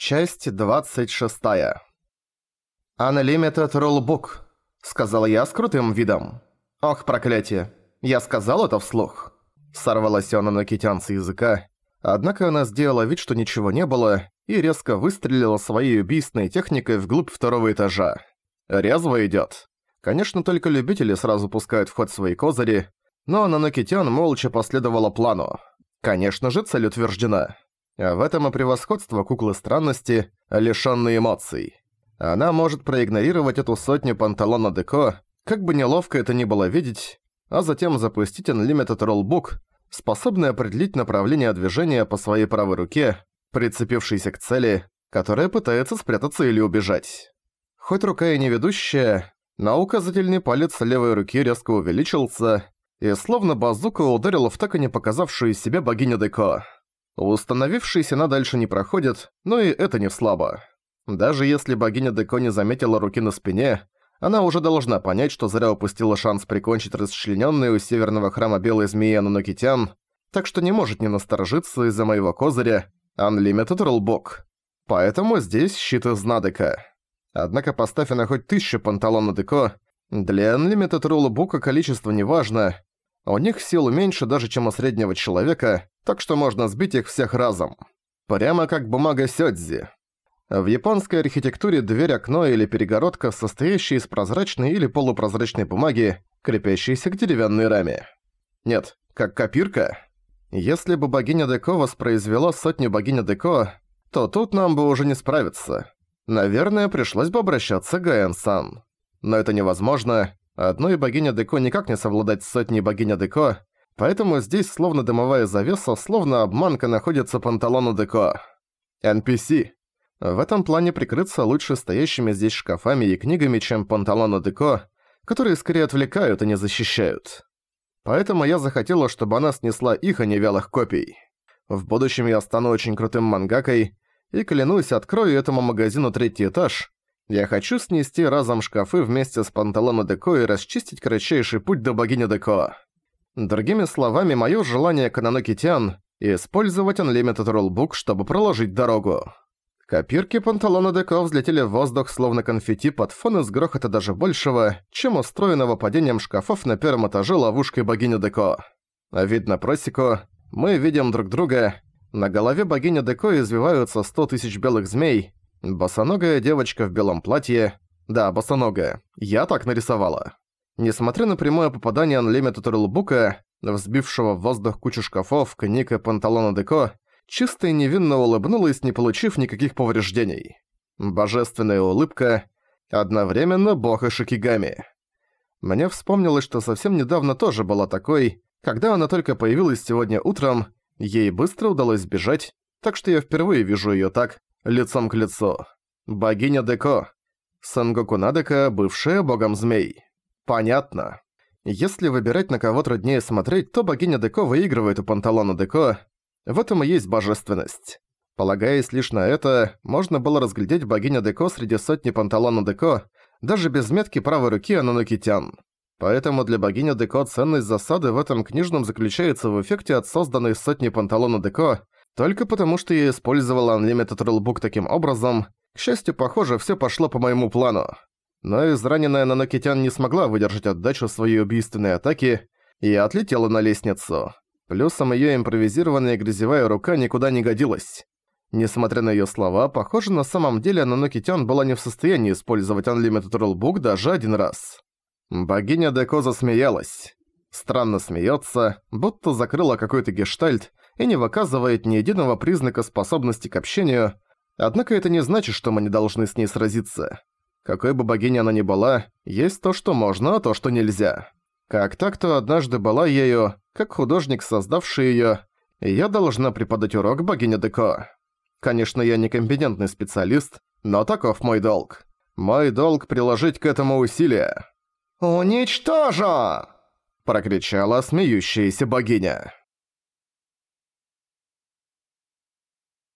Часть 26. «Unlimited Rulebook», — сказал я с крутым видом. «Ох, проклятие! Я сказал это вслух!» Сорвалась она на китян с языка, однако она сделала вид, что ничего не было, и резко выстрелила своей убийственной техникой вглубь второго этажа. Резво идёт. Конечно, только любители сразу пускают в ход свои козыри, но Нанокитян молча последовала плану. Конечно же, цель утверждена. А в этом и превосходство куклы странности, лишённой эмоций. Она может проигнорировать эту сотню панталона Деко, как бы неловко это ни было видеть, а затем запустить Unlimited Rollbook, способный определить направление движения по своей правой руке, прицепившейся к цели, которая пытается спрятаться или убежать. Хоть рука и не ведущая, но указательный палец левой руки резко увеличился, и словно базука ударила в так и не показавшую себя богиню Деко. Установившийся она дальше не проходит, но и это не слабо. Даже если богиня Деко не заметила руки на спине, она уже должна понять, что зря упустила шанс прикончить расчленённую у северного храма белой змеи Анунокитян, так что не может не насторожиться из-за моего козыря Unlimited Rulebook. Поэтому здесь щит из Надека. Однако поставь она хоть тысячу панталон Деко, для Unlimited Rulebook количество не важно, у них сил меньше даже, чем у среднего человека, так что можно сбить их всех разом. Прямо как бумага сёдзи. В японской архитектуре дверь-окно или перегородка, состоящая из прозрачной или полупрозрачной бумаги, крепящейся к деревянной раме. Нет, как копирка. Если бы богиня Деко воспроизвела сотню богиня Деко, то тут нам бы уже не справиться. Наверное, пришлось бы обращаться к Гаэн-сан. Но это невозможно, Одной богиня Деко никак не совладать с сотней богиня Деко, поэтому здесь словно дымовая завеса, словно обманка находится панталону Деко. NPC. В этом плане прикрыться лучше стоящими здесь шкафами и книгами, чем панталону Деко, которые скорее отвлекают, а не защищают. Поэтому я захотела, чтобы она снесла их, а не вялых копий. В будущем я стану очень крутым мангакой, и клянусь, открою этому магазину третий этаж, я хочу снести разом шкафы вместе с панталоном Деко и расчистить кратчайший путь до богини Деко. Другими словами, моё желание Кананокитян – использовать Unlimited Rulebook, чтобы проложить дорогу. Копирки панталона Деко взлетели в воздух словно конфетти под фон из грохота даже большего, чем устроенного падением шкафов на первом этаже ловушкой богини Деко. Видно просеку, мы видим друг друга, на голове богини Деко извиваются сто тысяч белых змей, Босоногая девочка в белом платье. Да, босоногая. Я так нарисовала. Несмотря на прямое попадание Unlimited Rulebook, взбившего в воздух кучу шкафов, книг и панталона Деко, чисто и невинно улыбнулась, не получив никаких повреждений. Божественная улыбка, одновременно бог и шикигами. Мне вспомнилось, что совсем недавно тоже была такой, когда она только появилась сегодня утром, ей быстро удалось сбежать, так что я впервые вижу её так, лицом к лицу. Богиня Деко. Сангоку Надека, бывшая богом змей. Понятно. Если выбирать на кого труднее смотреть, то богиня Деко выигрывает у Панталона Деко. В этом и есть божественность. Полагаясь лишь на это, можно было разглядеть богиня Деко среди сотни Панталона Деко, даже без метки правой руки Ананокитян. Поэтому для богини Деко ценность засады в этом книжном заключается в эффекте от созданной сотни Панталона Деко, только потому, что я использовала Unlimited Rulebook таким образом, к счастью, похоже, всё пошло по моему плану. Но израненная Нанокитян не смогла выдержать отдачу своей убийственной атаки и отлетела на лестницу. Плюсом её импровизированная грязевая рука никуда не годилась. Несмотря на её слова, похоже, на самом деле Нанокитян была не в состоянии использовать Unlimited Rulebook даже один раз. Богиня Деко засмеялась. Странно смеётся, будто закрыла какой-то гештальт, и не выказывает ни единого признака способности к общению, однако это не значит, что мы не должны с ней сразиться. Какой бы богиней она ни была, есть то, что можно, а то, что нельзя. Как так, то однажды была ею, как художник, создавший её, я должна преподать урок богине Деко. Конечно, я не компетентный специалист, но таков мой долг. Мой долг приложить к этому усилия. «Уничтожу!» – прокричала смеющаяся богиня.